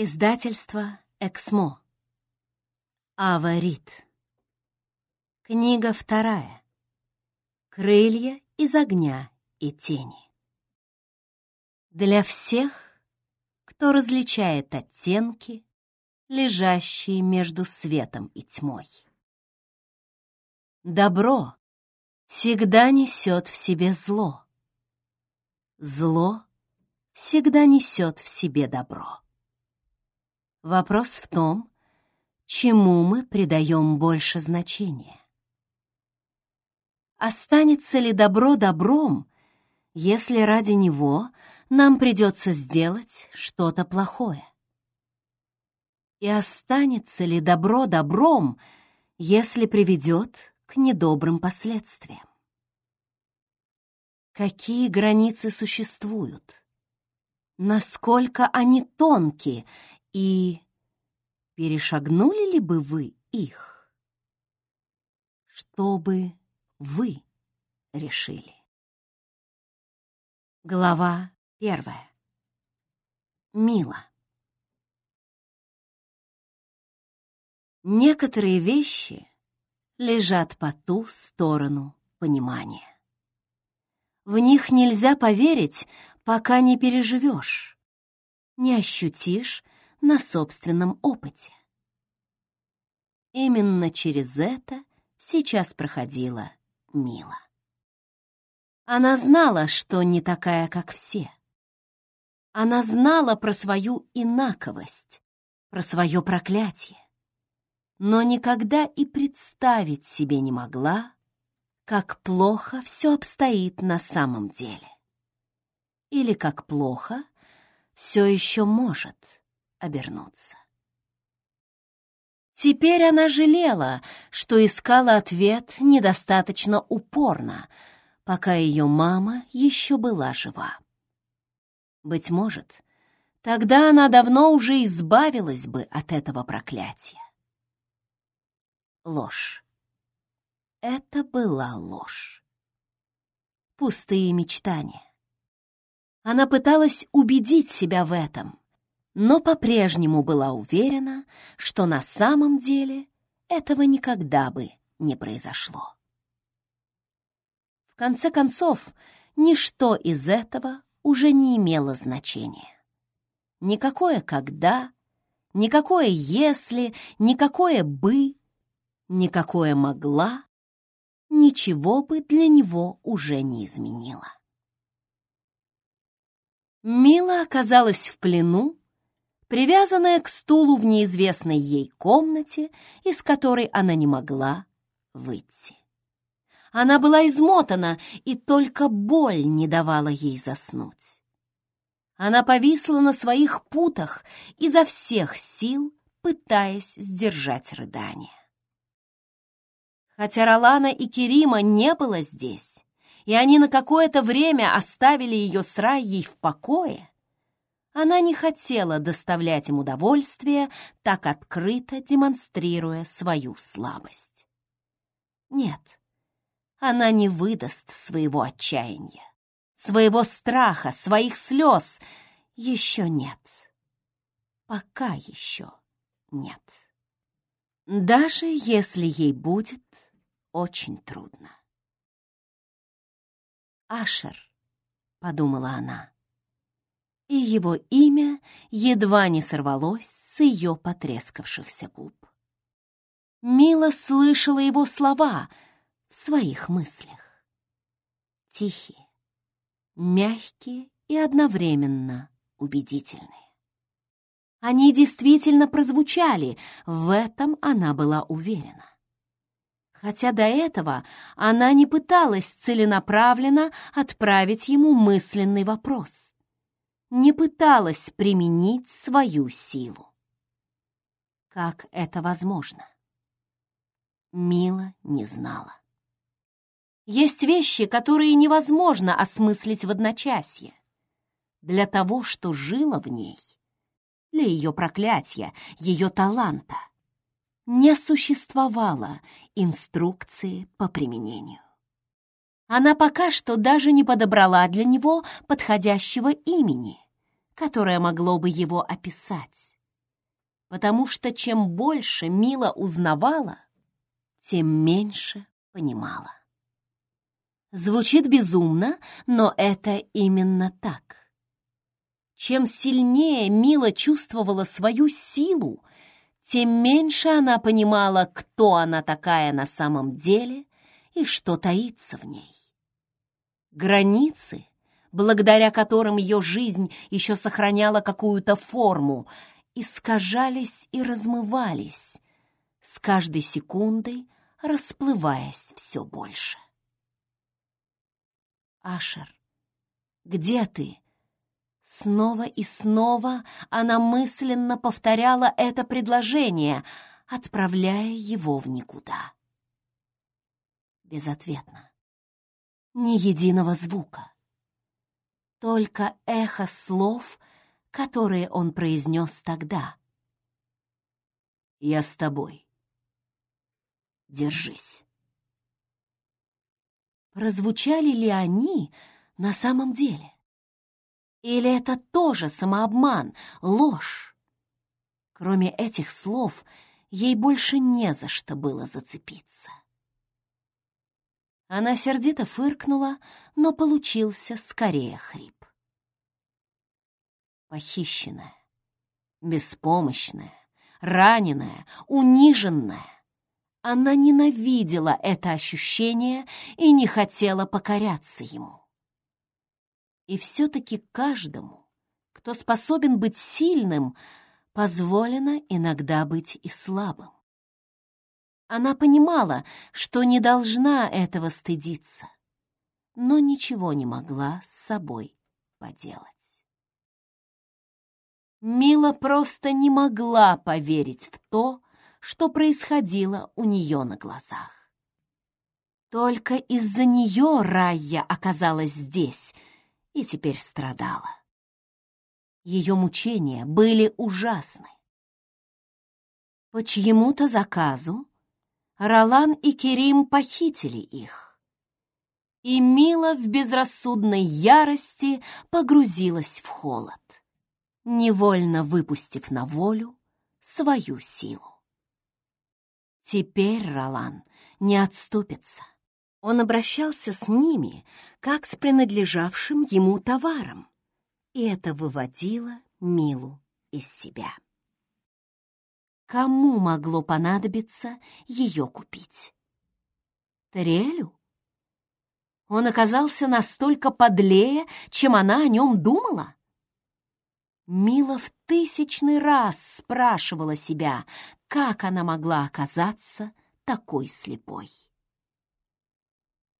Издательство «Эксмо». Аварит. Книга вторая. Крылья из огня и тени. Для всех, кто различает оттенки, лежащие между светом и тьмой. Добро всегда несет в себе зло. Зло всегда несет в себе добро. Вопрос в том, чему мы придаем больше значения. Останется ли добро добром, если ради него нам придется сделать что-то плохое? И останется ли добро добром, если приведет к недобрым последствиям? Какие границы существуют? Насколько они тонкие и перешагнули ли бы вы их? Что бы вы решили? Глава первая. Мила. Некоторые вещи лежат по ту сторону понимания. В них нельзя поверить, пока не переживешь, не ощутишь на собственном опыте. Именно через это сейчас проходила Мила. Она знала, что не такая, как все. Она знала про свою инаковость, про свое проклятие, но никогда и представить себе не могла, как плохо все обстоит на самом деле. Или как плохо все еще может обернуться. Теперь она жалела, что искала ответ недостаточно упорно, пока ее мама еще была жива. Быть может, тогда она давно уже избавилась бы от этого проклятия. Ложь. Это была ложь. Пустые мечтания. Она пыталась убедить себя в этом, но по-прежнему была уверена, что на самом деле этого никогда бы не произошло. В конце концов, ничто из этого уже не имело значения. Никакое «когда», никакое «если», никакое «бы», никакое «могла», ничего бы для него уже не изменило. Мила оказалась в плену привязанная к стулу в неизвестной ей комнате, из которой она не могла выйти. Она была измотана, и только боль не давала ей заснуть. Она повисла на своих путах, изо всех сил пытаясь сдержать рыдание. Хотя Ролана и Керима не было здесь, и они на какое-то время оставили ее с Райей в покое, она не хотела доставлять им удовольствие, так открыто демонстрируя свою слабость. Нет, она не выдаст своего отчаяния, своего страха, своих слез. Еще нет. Пока еще нет. Даже если ей будет очень трудно. «Ашер», — подумала она, — и его имя едва не сорвалось с ее потрескавшихся губ. Мила слышала его слова в своих мыслях. Тихие, мягкие и одновременно убедительные. Они действительно прозвучали, в этом она была уверена. Хотя до этого она не пыталась целенаправленно отправить ему мысленный вопрос не пыталась применить свою силу. Как это возможно? Мила не знала. Есть вещи, которые невозможно осмыслить в одночасье. Для того, что жило в ней, для ее проклятия, ее таланта, не существовало инструкции по применению. Она пока что даже не подобрала для него подходящего имени, которое могло бы его описать. потому что чем больше Мила узнавала, тем меньше понимала. Звучит безумно, но это именно так. Чем сильнее Мила чувствовала свою силу, тем меньше она понимала, кто она такая на самом деле и что таится в ней. Границы, благодаря которым ее жизнь еще сохраняла какую-то форму, искажались и размывались, с каждой секундой расплываясь все больше. Ашер, где ты?» Снова и снова она мысленно повторяла это предложение, отправляя его в никуда. Безответно. Ни единого звука. Только эхо слов, которые он произнес тогда. «Я с тобой. Держись». Прозвучали ли они на самом деле? Или это тоже самообман, ложь? Кроме этих слов, ей больше не за что было зацепиться. Она сердито фыркнула, но получился скорее хрип. Похищенная, беспомощная, раненая, униженная. Она ненавидела это ощущение и не хотела покоряться ему. И все-таки каждому, кто способен быть сильным, позволено иногда быть и слабым. Она понимала, что не должна этого стыдиться, но ничего не могла с собой поделать. Мила просто не могла поверить в то, что происходило у нее на глазах. Только из-за нее Райя оказалась здесь и теперь страдала. Ее мучения были ужасны. По чьему-то заказу Ролан и Керим похитили их. И Мила в безрассудной ярости погрузилась в холод, невольно выпустив на волю свою силу. Теперь Ролан не отступится. Он обращался с ними, как с принадлежавшим ему товаром, и это выводило Милу из себя. Кому могло понадобиться ее купить? Трелю? Он оказался настолько подлее, чем она о нем думала? Мила в тысячный раз спрашивала себя, как она могла оказаться такой слепой.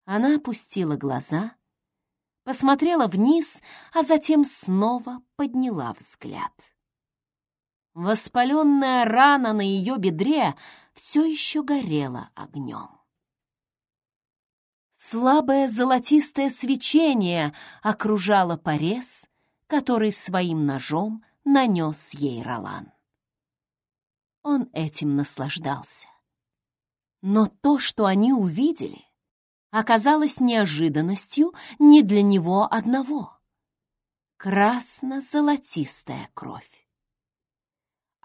Она опустила глаза, посмотрела вниз, а затем снова подняла взгляд. Воспаленная рана на ее бедре все еще горела огнем. Слабое золотистое свечение окружало порез, который своим ножом нанес ей Ролан. Он этим наслаждался. Но то, что они увидели, оказалось неожиданностью не для него одного. Красно-золотистая кровь.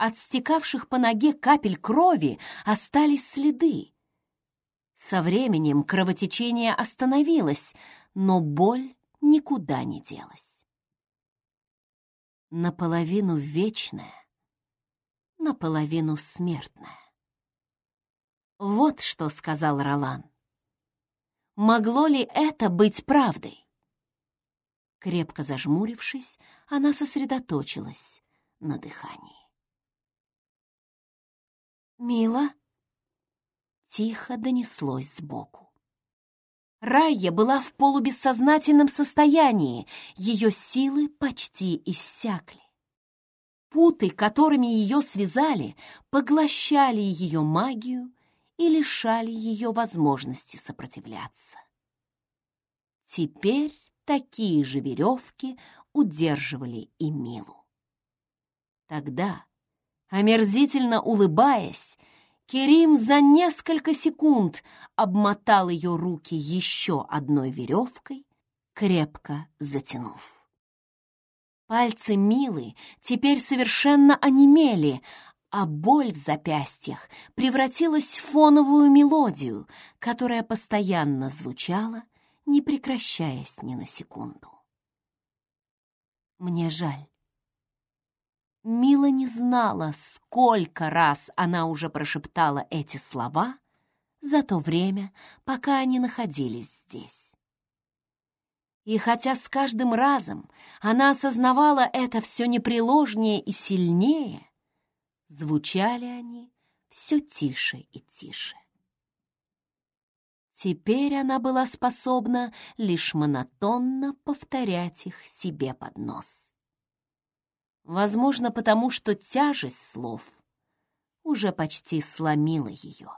От стекавших по ноге капель крови остались следы. Со временем кровотечение остановилось, но боль никуда не делась наполовину вечное, наполовину смертное. Вот что сказал Ролан. Могло ли это быть правдой? Крепко зажмурившись, она сосредоточилась на дыхании. «Мила?» — тихо донеслось сбоку. Райя была в полубессознательном состоянии, ее силы почти иссякли. Путы, которыми ее связали, поглощали ее магию и лишали ее возможности сопротивляться. Теперь такие же веревки удерживали и Милу. Тогда, омерзительно улыбаясь, Керим за несколько секунд обмотал ее руки еще одной веревкой, крепко затянув. Пальцы Милы теперь совершенно онемели, а боль в запястьях превратилась в фоновую мелодию, которая постоянно звучала, не прекращаясь ни на секунду. Мне жаль. Мила не знала, сколько раз она уже прошептала эти слова за то время, пока они находились здесь. И хотя с каждым разом она осознавала это все непреложнее и сильнее, звучали они все тише и тише. Теперь она была способна лишь монотонно повторять их себе под нос. Возможно, потому что тяжесть слов уже почти сломила ее.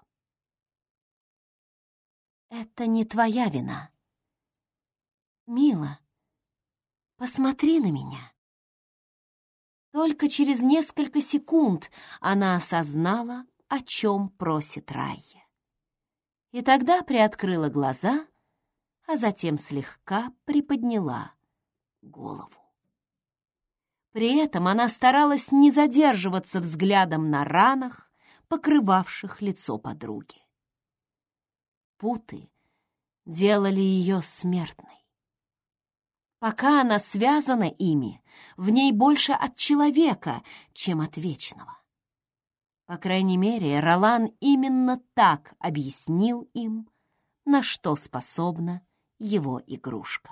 «Это не твоя вина. Мила, посмотри на меня». Только через несколько секунд она осознала, о чем просит Райя. И тогда приоткрыла глаза, а затем слегка приподняла голову. При этом она старалась не задерживаться взглядом на ранах, покрывавших лицо подруги. Путы делали ее смертной. Пока она связана ими, в ней больше от человека, чем от вечного. По крайней мере, Ролан именно так объяснил им, на что способна его игрушка.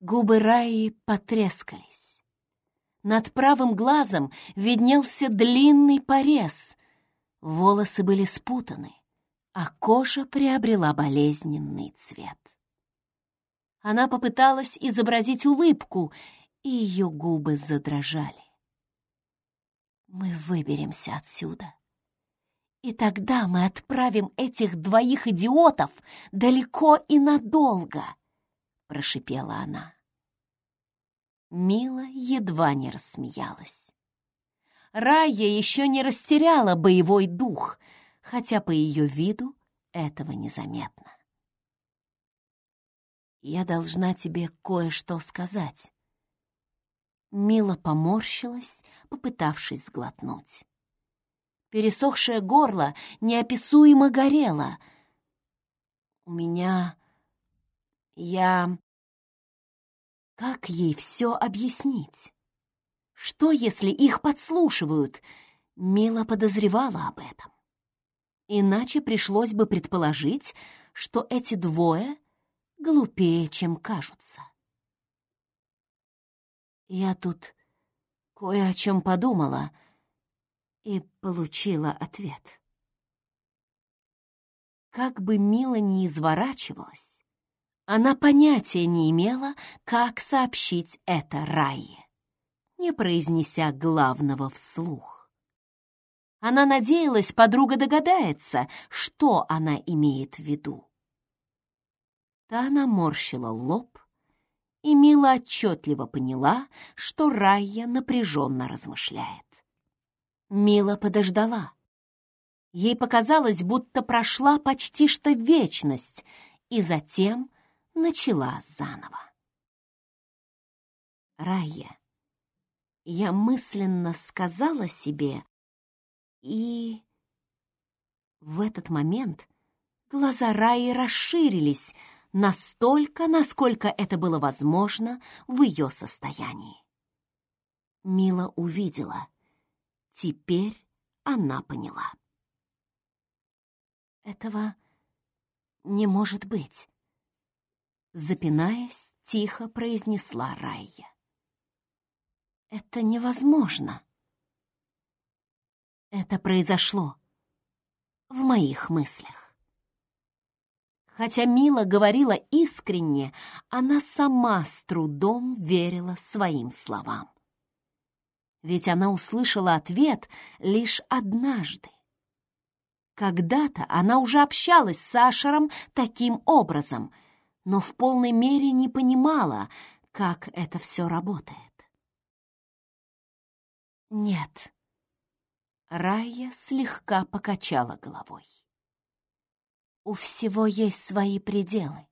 Губы Раи потрескались. Над правым глазом виднелся длинный порез. Волосы были спутаны, а кожа приобрела болезненный цвет. Она попыталась изобразить улыбку, и ее губы задрожали. «Мы выберемся отсюда», и тогда мы отправим этих двоих идиотов далеко и надолго, — прошипела она. Мила едва не рассмеялась. Рая еще не растеряла боевой дух, хотя по ее виду этого незаметно. «Я должна тебе кое-что сказать». Мила поморщилась, попытавшись сглотнуть. Пересохшее горло неописуемо горело. «У меня... я...» Как ей все объяснить? Что, если их подслушивают? Мила подозревала об этом. Иначе пришлось бы предположить, что эти двое глупее, чем кажутся. Я тут кое о чем подумала и получила ответ. Как бы Мила ни изворачивалась, она понятия не имела, как сообщить это Райе, не произнеся главного вслух. Она надеялась, подруга догадается, что она имеет в виду. Та наморщила лоб, и Мила отчетливо поняла, что Райя напряженно размышляет. Мила подождала. Ей показалось, будто прошла почти что вечность, и затем начала заново. Рая, я мысленно сказала себе и... В этот момент глаза Раи расширились настолько, насколько это было возможно в ее состоянии. Мила увидела. Теперь она поняла. Этого не может быть запинаясь, тихо произнесла Райя. «Это невозможно!» Это произошло в моих мыслях. Хотя Мила говорила искренне, она сама с трудом верила своим словам. Ведь она услышала ответ лишь однажды. Когда-то она уже общалась с Сашером таким образом — но в полной мере не понимала, как это все работает. «Нет», — Рая слегка покачала головой. «У всего есть свои пределы».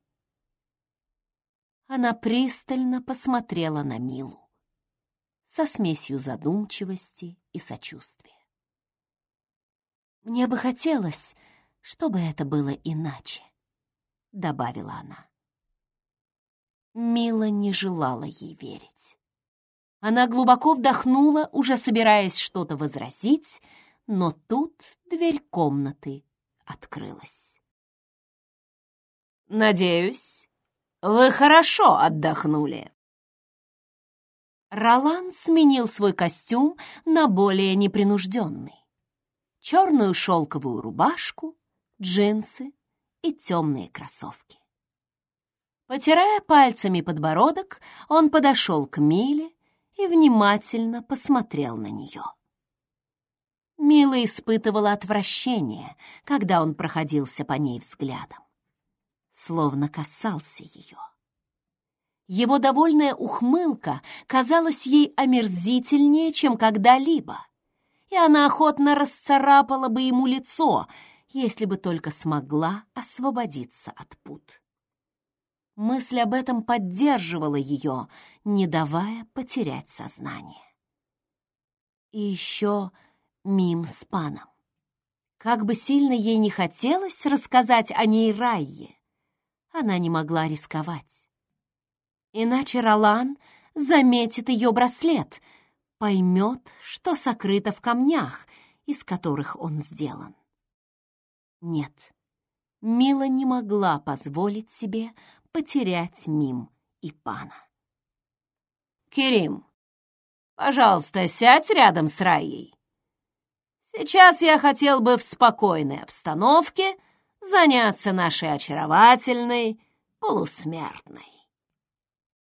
Она пристально посмотрела на Милу со смесью задумчивости и сочувствия. «Мне бы хотелось, чтобы это было иначе», — добавила она. Мила не желала ей верить. Она глубоко вдохнула, уже собираясь что-то возразить, но тут дверь комнаты открылась. «Надеюсь, вы хорошо отдохнули». Ролан сменил свой костюм на более непринужденный. Черную шелковую рубашку, джинсы и темные кроссовки. Потирая пальцами подбородок, он подошел к Миле и внимательно посмотрел на нее. Мила испытывала отвращение, когда он проходился по ней взглядом, словно касался ее. Его довольная ухмылка казалась ей омерзительнее, чем когда-либо, и она охотно расцарапала бы ему лицо, если бы только смогла освободиться от пут. Мысль об этом поддерживала ее, не давая потерять сознание. И еще мим с паном. Как бы сильно ей не хотелось рассказать о ней Райе, она не могла рисковать. Иначе Ролан заметит ее браслет, поймет, что сокрыто в камнях, из которых он сделан. Нет, Мила не могла позволить себе потерять Мим и Пана. «Керим, пожалуйста, сядь рядом с Раей. Сейчас я хотел бы в спокойной обстановке заняться нашей очаровательной полусмертной».